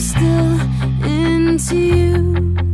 still into you.